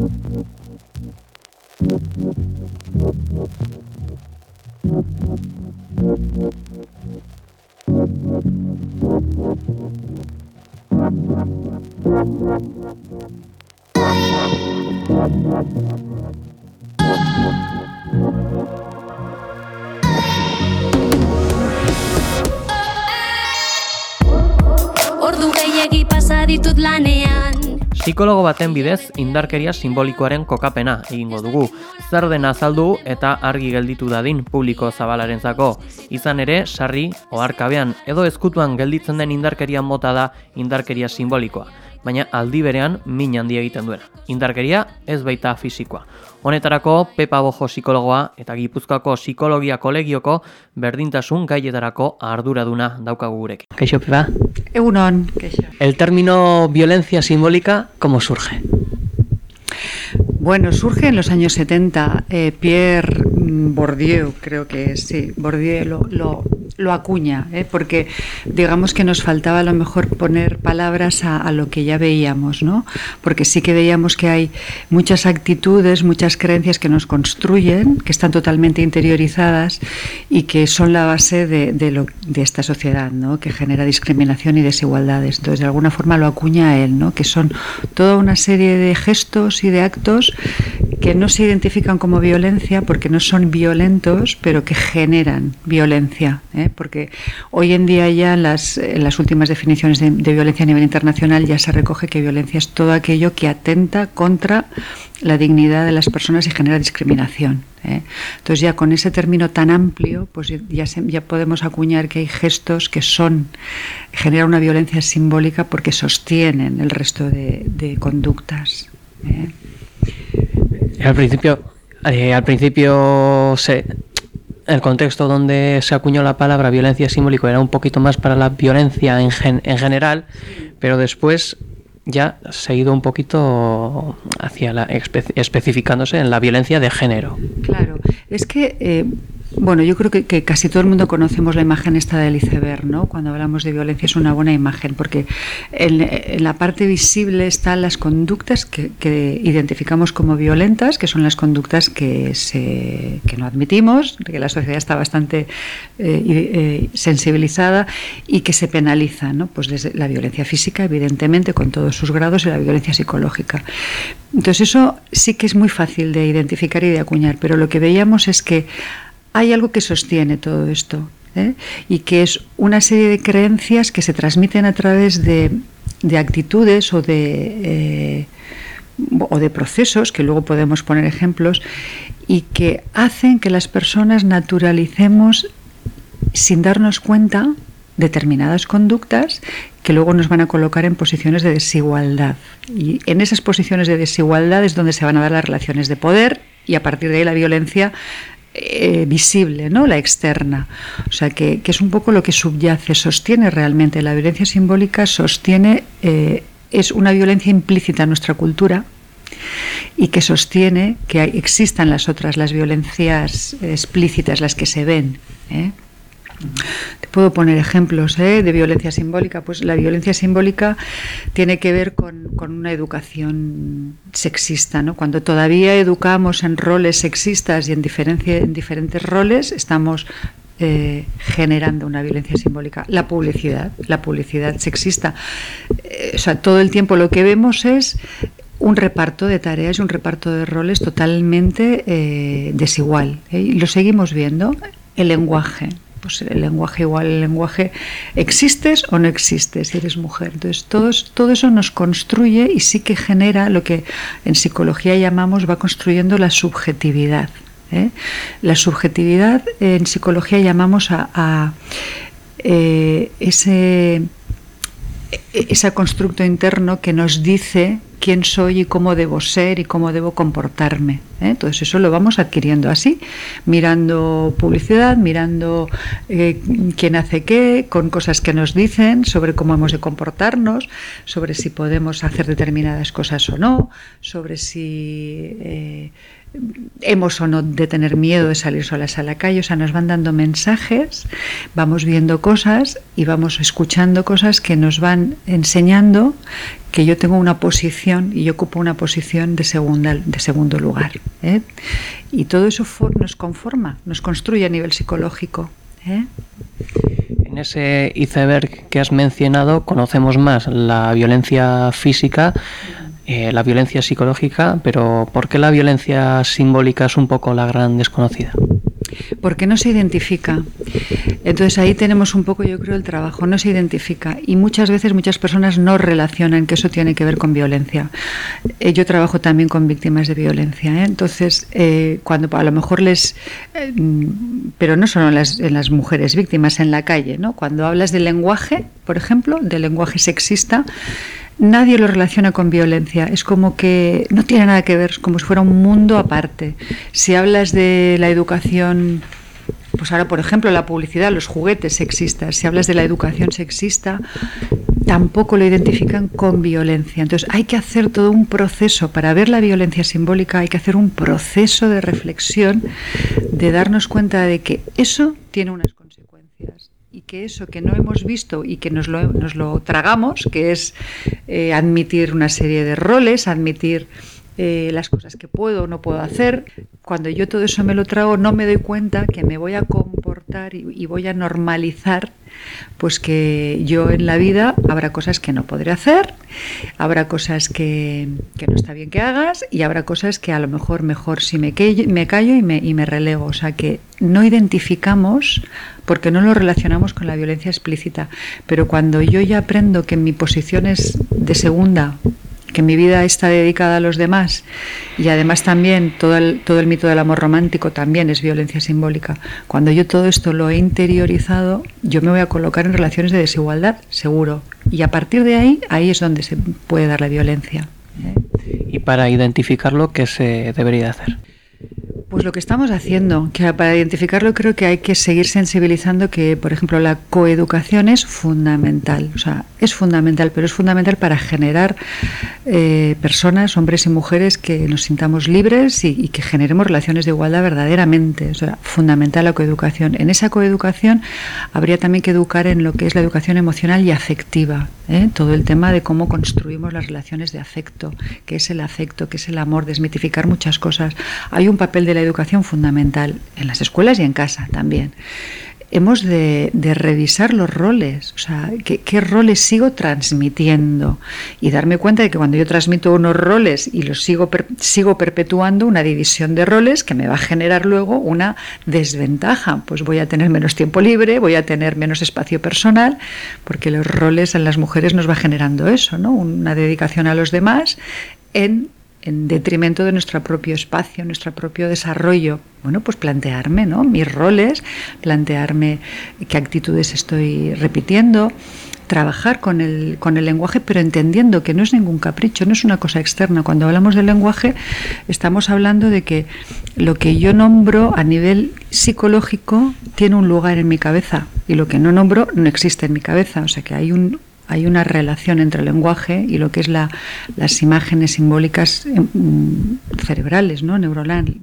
Ordu gehiegi pasa ditut lanean Psikologo baten bidez indarkeria simbolikoaren kokapena egingo dugu. Zer den azaldu eta argi gelditu dadin publiko zabalarentzako. Izan ere, sarri, oharkabean edo ezkutuan gelditzen den indarkeria mota da indarkeria simbolikoa baina aldi berean min handi egiten duena. Indarkeria ez baita fisikoa. Honetarako Pepa Bojo psikologoa eta Gipuzkoako psikologia kolegioko berdintasun gaietarako arduraduna daukagu gurekin. Kaixo Pepa. Egunon, kaixo. El término violencia simbólica cómo surge? Bueno, surge en los años 70. Eh, Pierre Bourdieu, creo que sí, Bourdieu lo, lo, lo acuña, ¿eh? porque digamos que nos faltaba a lo mejor poner palabras a, a, lo que ya veíamos, ¿no? Porque sí que veíamos que hay muchas actitudes, muchas creencias que nos construyen, que están totalmente interiorizadas y que son la base de, de, lo, de esta sociedad, ¿no? Que genera discriminación y desigualdades. Entonces, de alguna forma lo acuña él, ¿no? Que son toda una serie de gestos y de actos que no se identifican como violencia porque no son violentos, pero que generan violencia. ¿eh? Porque hoy en día ya las, en las últimas definiciones de, violencia a nivel internacional ya se recoge que violencia es todo aquello que atenta contra la dignidad de las personas y genera discriminación. ¿eh? Entonces ya con ese término tan amplio, pues ya, ya podemos acuñar que hay gestos que son, generan una violencia simbólica porque sostienen el resto de, conductas. ¿eh? Al principio, eh, al principio se, el contexto donde se acuñó la palabra violencia simbólico era un poquito más para la violencia en, gen, en general, pero después ya se ha ido un poquito hacia la espe especificándose en la violencia de género. Claro, es que eh, bueno, yo creo que, que, casi todo el mundo conocemos la imagen esta del iceberg, ¿no? Cuando hablamos de violencia es una buena imagen, porque en, la parte visible están las conductas que, identificamos como violentas, que son las conductas que, se, que no admitimos, que la sociedad está bastante eh, eh, sensibilizada y que se penaliza, ¿no? Pues desde la violencia física, evidentemente, con todos sus grados, y la violencia psicológica. Entonces eso sí que es muy fácil de identificar y de acuñar, pero lo que veíamos es que hay algo que sostiene todo esto ¿eh? y que es una serie de creencias que se transmiten a través de, de actitudes o de, eh, o de procesos, que luego podemos poner ejemplos, y que hacen que las personas naturalicemos sin darnos cuenta determinadas conductas que luego nos van a colocar en posiciones de desigualdad. Y en esas posiciones de desigualdad es donde se van a dar las relaciones de poder y a partir de ahí la violencia eh, visible, ¿no? la externa. O sea, que, que, es un poco lo que subyace, sostiene realmente la violencia simbólica, sostiene, eh, es una violencia implícita en nuestra cultura y que sostiene que hay, existan las otras, las violencias explícitas, las que se ven. ¿eh? Te puedo poner ejemplos ¿eh? de violencia simbólica. Pues la violencia simbólica tiene que ver con, una educación sexista. ¿no? Cuando todavía educamos en roles sexistas y en, en diferentes roles, estamos eh, generando una violencia simbólica. La publicidad, la publicidad sexista. Eh, o sea, todo el tiempo lo que vemos es un reparto de tareas y un reparto de roles totalmente desigual. Y lo seguimos viendo. El lenguaje, pues el lenguaje igual, el lenguaje, existes o no existes si eres mujer. Entonces, todo, todo eso nos construye y sí que genera lo que en psicología llamamos, va construyendo la subjetividad. ¿eh? La subjetividad en psicología llamamos a, eh, ese, ese constructo interno que nos dice quién soy y cómo debo ser y cómo debo comportarme. ¿eh? Entonces eso lo vamos adquiriendo así, mirando publicidad, mirando eh, quién hace qué, con cosas que nos dicen sobre cómo hemos de comportarnos, sobre si podemos hacer determinadas cosas o no, sobre si... Eh, hemos o no de tener miedo de salir solas a la calle, o sea, nos van dando mensajes, vamos viendo cosas y vamos escuchando cosas que nos van enseñando que yo tengo una posición y yo ocupo una posición de, segunda, de segundo lugar. ¿eh? Y todo eso nos conforma, nos construye a nivel psicológico. ¿eh? En ese iceberg que has mencionado conocemos más la violencia física, eh, la violencia psicológica, pero ¿por qué la violencia simbólica es un poco la gran desconocida? porque no se identifica. Entonces ahí tenemos un poco, yo creo, el trabajo, no se identifica. Y muchas veces muchas personas no relacionan que eso tiene que ver con violencia. Eh, yo trabajo también con víctimas de violencia. ¿eh? Entonces, eh, cuando a lo mejor les... pero no solo en las, en las mujeres víctimas, en la calle, ¿no? Cuando hablas del lenguaje, por ejemplo, del lenguaje sexista, nadie lo relaciona con violencia. Es como que no tiene nada que ver, como si fuera un mundo aparte. Si hablas de la educación, pues ahora, por ejemplo, la publicidad, los juguetes sexistas, si hablas de la educación sexista, tampoco lo identifican con violencia. Entonces hay que hacer todo un proceso para ver la violencia simbólica, hay que hacer un proceso de reflexión, de darnos cuenta de que eso tiene unas y que eso que no hemos visto y que nos lo, nos lo tragamos, que es eh, admitir una serie de roles, admitir eh, las cosas que puedo o no puedo hacer, cuando yo todo eso me lo trago no me doy cuenta que me voy a comportar y, voy a normalizar pues que yo en la vida habrá cosas que no podré hacer, habrá cosas que, no está bien que hagas y habrá cosas que a lo mejor mejor si me, me callo y me, y me relego. O sea que no identificamos porque no lo relacionamos con la violencia explícita. Pero cuando yo ya aprendo que mi posición es de segunda que mi vida está dedicada a los demás y además también todo el, mito del amor romántico también es violencia simbólica. Cuando yo todo esto lo he interiorizado, yo me voy a colocar en relaciones de desigualdad, seguro. Y a partir de ahí, ahí es donde se puede dar la violencia. Y para identificarlo, ¿qué se debería hacer? Pues lo que estamos haciendo, que para identificarlo creo que hay que seguir sensibilizando que, por ejemplo, la coeducación es fundamental, o sea, es fundamental, pero es fundamental para generar eh, personas, hombres y mujeres, que nos sintamos libres y, que generemos relaciones de igualdad verdaderamente, o sea, fundamental la coeducación. En esa coeducación habría también que educar en lo que es la educación emocional y afectiva, ¿eh? todo el tema de cómo construimos las relaciones de afecto, qué es el afecto, qué es el amor, desmitificar muchas cosas. Hay un papel de la educación fundamental en las escuelas y en casa también. Hemos de, revisar los roles, o sea, ¿qué, roles sigo transmitiendo y darme cuenta de que cuando yo transmito unos roles y los sigo, sigo perpetuando una división de roles que me va a generar luego una desventaja. Pues voy a tener menos tiempo libre, voy a tener menos espacio personal, porque los roles en las mujeres nos va generando eso, ¿no? Una dedicación a los demás en en detrimento de nuestro propio espacio, nuestro propio desarrollo. Bueno, pues plantearme ¿no? mis roles, plantearme qué actitudes estoy repitiendo, trabajar con el, con el lenguaje, pero entendiendo que no es ningún capricho, no es una cosa externa. Cuando hablamos del lenguaje, estamos hablando de que lo que yo nombro a nivel psicológico tiene un lugar en mi cabeza y lo que no nombro no existe en mi cabeza. O sea que hay un, hay una relación entre el lenguaje y lo que es la, las imágenes simbólicas em, cerebrales, ¿no? neuronales,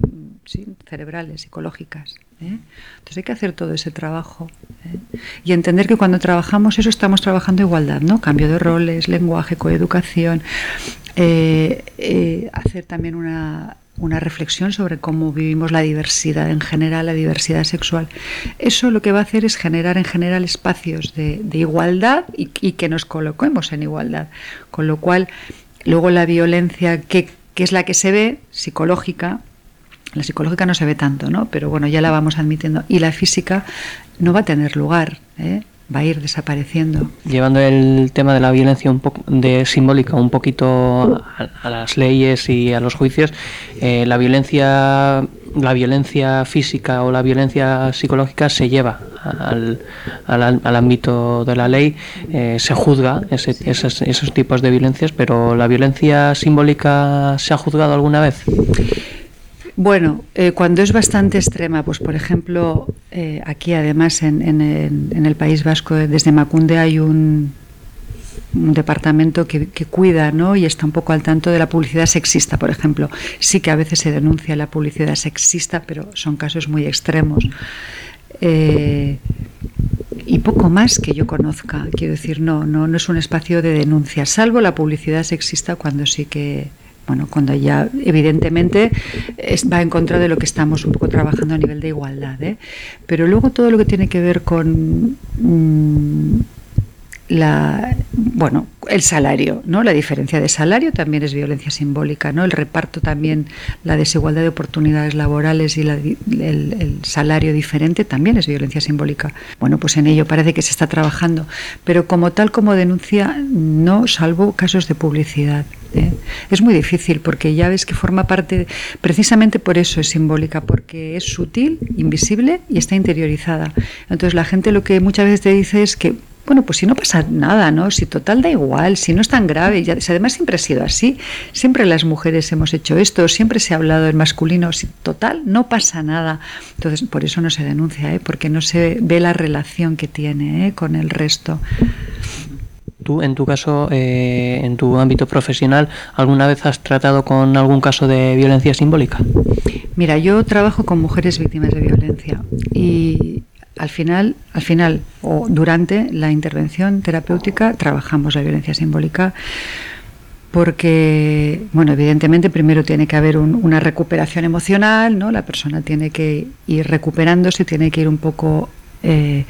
cerebrales, psicológicas. ¿eh? Entonces hay que hacer todo ese trabajo ¿eh? y entender que cuando trabajamos eso estamos trabajando igualdad, ¿no? Cambio de roles, lenguaje, coeducación, eh, hacer también una una reflexión sobre cómo vivimos la diversidad en general, la diversidad sexual. Eso lo que va a hacer es generar en general espacios de, igualdad y, que nos coloquemos en igualdad. Con lo cual, luego la violencia, que, es la que se ve, psicológica, la psicológica no se ve tanto, ¿no? Pero bueno, ya la vamos admitiendo. Y la física no va a tener lugar. ¿eh? Va a ir desapareciendo. Llevando el tema de la violencia un poco de simbólica un poquito a, las leyes y a los juicios, eh, la violencia la violencia física o la violencia psicológica se lleva al, al, ámbito de la ley, eh, se juzga esos, esos tipos de violencias, pero la violencia simbólica se ha juzgado alguna vez. Bueno, eh, cuando es bastante extrema, pues por ejemplo, eh, aquí además en, el País Vasco, desde Macunde hay un, departamento que, cuida ¿no? y está un poco al tanto de la publicidad sexista, por ejemplo. Sí que a veces se denuncia la publicidad sexista, pero son casos muy extremos. Eh, y poco más que yo conozca. Quiero decir, no, no, no es un espacio de denuncia, salvo la publicidad sexista cuando sí que bueno, cuando ya evidentemente va en contra de lo que estamos un poco trabajando a nivel de igualdad. ¿eh? Pero luego todo lo que tiene que ver con mm, la, bueno, el salario, ¿no? La diferencia de salario también es violencia simbólica, ¿no? El reparto también, la desigualdad de oportunidades laborales y el, salario diferente también es violencia simbólica. Bueno, pues en ello parece que se está trabajando, pero como tal como denuncia, no, salvo casos de publicidad. ¿Eh? Es muy difícil porque ya ves que forma parte, precisamente por eso es simbólica, porque es sutil, invisible y está interiorizada. Entonces la gente lo que muchas veces te dice es que bueno, pues si no pasa nada, ¿no? Si total da igual, si no es tan grave, ya, además siempre ha sido así, siempre las mujeres hemos hecho esto, siempre se ha hablado en masculino, si total no pasa nada. Entonces, por eso no se denuncia, ¿eh? porque no se ve la relación que tiene ¿eh? con el resto. Tú, en tu caso, eh, en tu ámbito profesional, ¿alguna vez has tratado con algún caso de violencia simbólica? Mira, yo trabajo con mujeres víctimas de violencia y al final, al final o durante la intervención terapéutica trabajamos la violencia simbólica porque, bueno, evidentemente primero tiene que haber una recuperación emocional, ¿no? La persona tiene que ir recuperándose, tiene que ir un poco eh,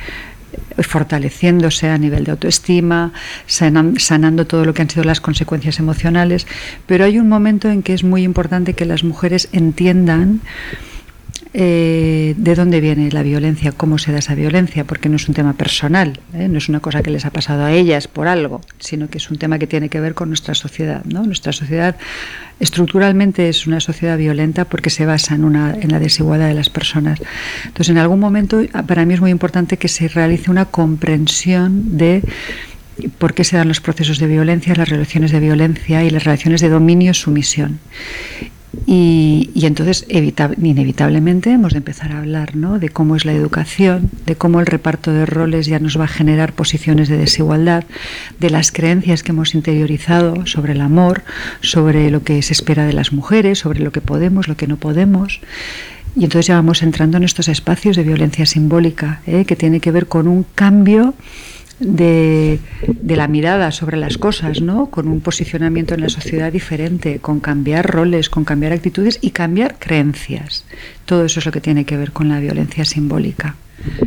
fortaleciéndose a nivel de autoestima, sanando todo lo que han sido las consecuencias emocionales, pero hay un momento en que es muy importante que las mujeres entiendan eh, de dónde viene la violencia, cómo se da esa violencia, porque no es un tema personal, ¿eh? no es una cosa que les ha pasado a ellas por algo, sino que es un tema que tiene que ver con nuestra sociedad. ¿no? Nuestra sociedad estructuralmente es una sociedad violenta porque se basa en, una, la desigualdad de las personas. Entonces, en algún momento, para mí es muy importante que se realice una comprensión de por qué se dan los procesos de violencia, las relaciones de violencia y las relaciones de dominio-sumisión. Y, entonces, inevitablemente, hemos de empezar a hablar ¿no? de cómo es la educación, de cómo el reparto de roles ya nos va a generar posiciones de desigualdad, de las creencias que hemos interiorizado sobre el amor, sobre lo que se espera de las mujeres, sobre lo que podemos, lo que no podemos. Y entonces ya vamos entrando en estos espacios de violencia simbólica, ¿eh? que tiene que ver con un cambio de, la mirada sobre las cosas, ¿no? Con un posicionamiento en la sociedad diferente, con cambiar roles, con cambiar actitudes y cambiar creencias. Todo eso es lo que tiene que ver con la violencia simbólica.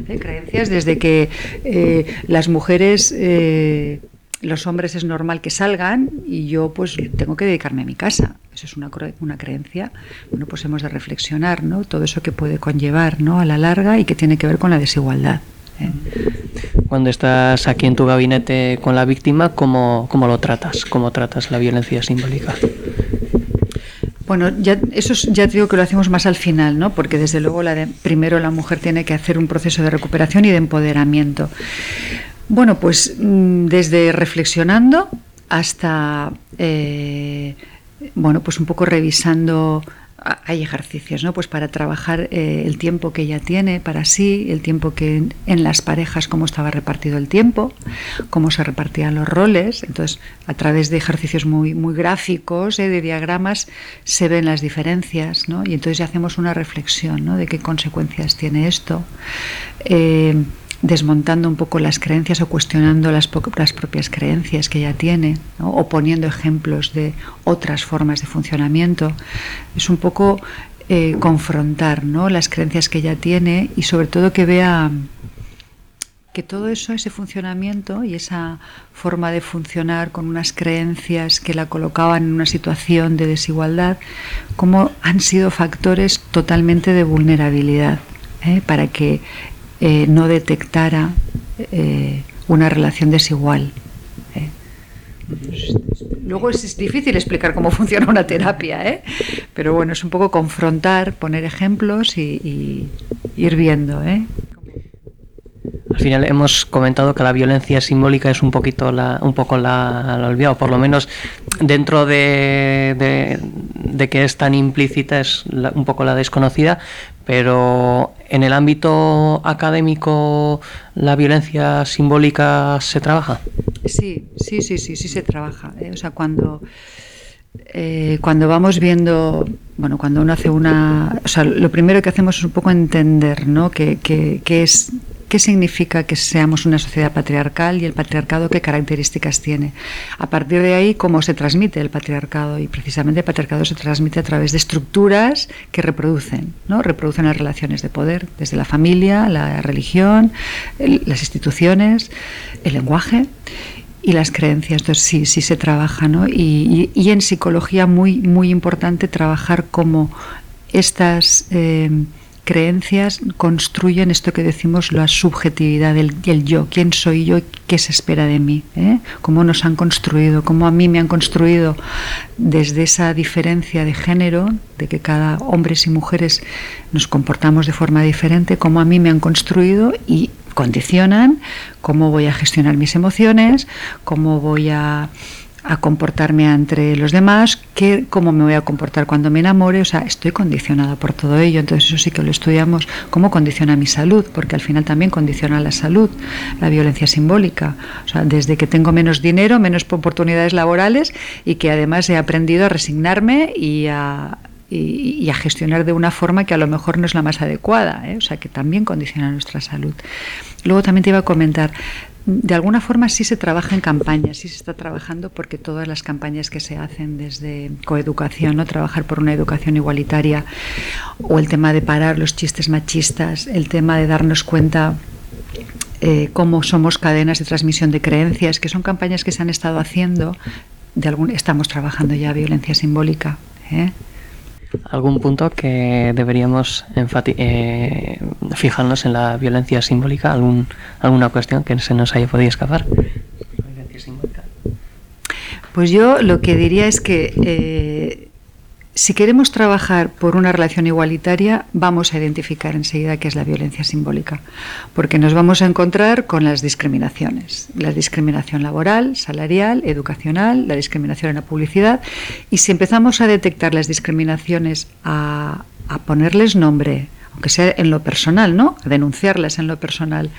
¿Eh? Creencias desde que eh, las mujeres eh, los hombres es normal que salgan y yo pues tengo que dedicarme a mi casa. Eso es una, una creencia. Bueno, pues hemos de reflexionar, ¿no? Todo eso que puede conllevar, ¿no? A la larga y que tiene que ver con la desigualdad. Cuando estás aquí en tu gabinete con la víctima, ¿cómo, cómo lo tratas? ¿Cómo tratas la violencia simbólica? Bueno, ya, eso ya te digo que lo hacemos más al final, ¿no? Porque desde luego la primero la mujer tiene que hacer un proceso de recuperación y de empoderamiento. Bueno, pues mm, desde reflexionando hasta, eh, bueno, pues un poco revisando hay ejercicios, ¿no? Pues para trabajar eh, el tiempo que ella tiene para sí, el tiempo que en, las parejas, cómo estaba repartido el tiempo, cómo se repartían los roles. Entonces, a través de ejercicios muy, muy gráficos, ¿eh? de diagramas, se ven las diferencias, ¿no? Y entonces ya hacemos una reflexión, ¿no? De qué consecuencias tiene esto. Eh, desmontando un poco las creencias o cuestionando las, propias creencias que ella tiene, o poniendo ejemplos de otras formas de funcionamiento. Es un poco eh, confrontar las creencias que ella tiene y sobre todo que vea que todo eso, ese funcionamiento y esa forma de funcionar con unas creencias que la colocaban en una situación de desigualdad, como han sido factores totalmente de vulnerabilidad, ¿eh? para que eh, no detectara eh, una relación desigual. ¿eh? Luego es difícil explicar cómo funciona una terapia, pero bueno, es un poco confrontar, poner ejemplos y, ir viendo. Al final hemos comentado que la violencia simbólica es un poquito la, un poco la, la olvidado, por lo menos dentro de, de, que es tan implícita es un poco la desconocida, pero en el ámbito académico la violencia simbólica se trabaja. Sí, sí, sí, sí, sí se trabaja. ¿eh? O sea, cuando eh, cuando vamos viendo, bueno, cuando uno hace una, o sea, lo primero que hacemos es un poco entender, ¿no? qué es ¿Qué significa que seamos una sociedad patriarcal y el patriarcado qué características tiene? A partir de ahí, ¿cómo se transmite el patriarcado? Y precisamente el patriarcado se transmite a través de estructuras que reproducen, ¿no? Reproducen las relaciones de poder, desde la familia, la religión, las instituciones, el lenguaje y las creencias. Entonces sí, sí se trabaja, ¿no? Y, y, en psicología muy, muy importante trabajar como estas eh, creencias construyen esto que decimos la subjetividad del, yo, quién soy yo, qué se espera de mí, ¿eh? cómo nos han construido, cómo a mí me han construido desde esa diferencia de género, de que cada hombres y mujeres nos comportamos de forma diferente, cómo a mí me han construido y condicionan cómo voy a gestionar mis emociones, cómo voy a, comportarme entre los demás, qué, cómo me voy a comportar cuando me enamore, o sea, estoy condicionada por todo ello, entonces eso sí que lo estudiamos, cómo condiciona mi salud, porque al final también condiciona la salud, la violencia simbólica, o sea, desde que tengo menos dinero, menos oportunidades laborales y que además he aprendido a resignarme y a y, a gestionar de una forma que a lo mejor no es la más adecuada, ¿eh? o sea que también condiciona nuestra salud. Luego también te iba a comentar, de alguna forma sí se trabaja en campañas, sí se está trabajando porque todas las campañas que se hacen desde coeducación, ¿no? trabajar por una educación igualitaria, o el tema de parar los chistes machistas, el tema de darnos cuenta eh, cómo somos cadenas de transmisión de creencias, que son campañas que se han estado haciendo, de algún, estamos trabajando ya violencia simbólica. ¿eh? Algún punto que deberíamos eh, fijarnos en la violencia simbólica, algún, alguna cuestión que se nos haya podido escapar. Pues yo lo que diría es que eh, si queremos trabajar por una relación igualitaria, vamos a identificar enseguida qué es la violencia simbólica, porque nos vamos a encontrar con las discriminaciones, la discriminación laboral, salarial, educacional, la discriminación en la publicidad, y si empezamos a detectar las discriminaciones, a, a ponerles nombre, aunque sea en lo personal, ¿no? A denunciarlas en lo personal,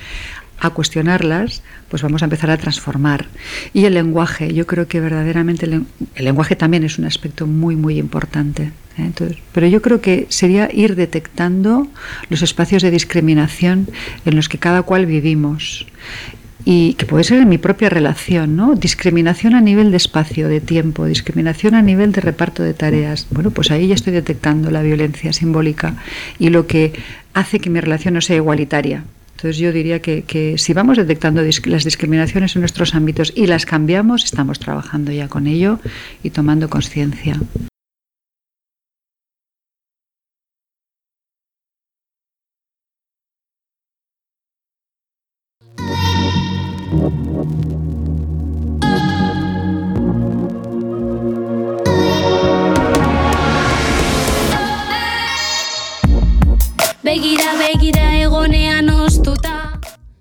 a cuestionarlas, pues vamos a empezar a transformar. Y el lenguaje, yo creo que verdaderamente el, lenguaje también es un aspecto muy, muy importante. ¿eh? Entonces, pero yo creo que sería ir detectando los espacios de discriminación en los que cada cual vivimos y que puede ser en mi propia relación, ¿no? Discriminación a nivel de espacio, de tiempo, discriminación a nivel de reparto de tareas. Bueno, pues ahí ya estoy detectando la violencia simbólica y lo que hace que mi relación no sea igualitaria. Entonces yo diría que, si vamos detectando las discriminaciones en nuestros ámbitos y las cambiamos, estamos trabajando ya con ello y tomando conciencia.